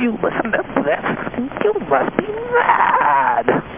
you listen to this? You must be mad.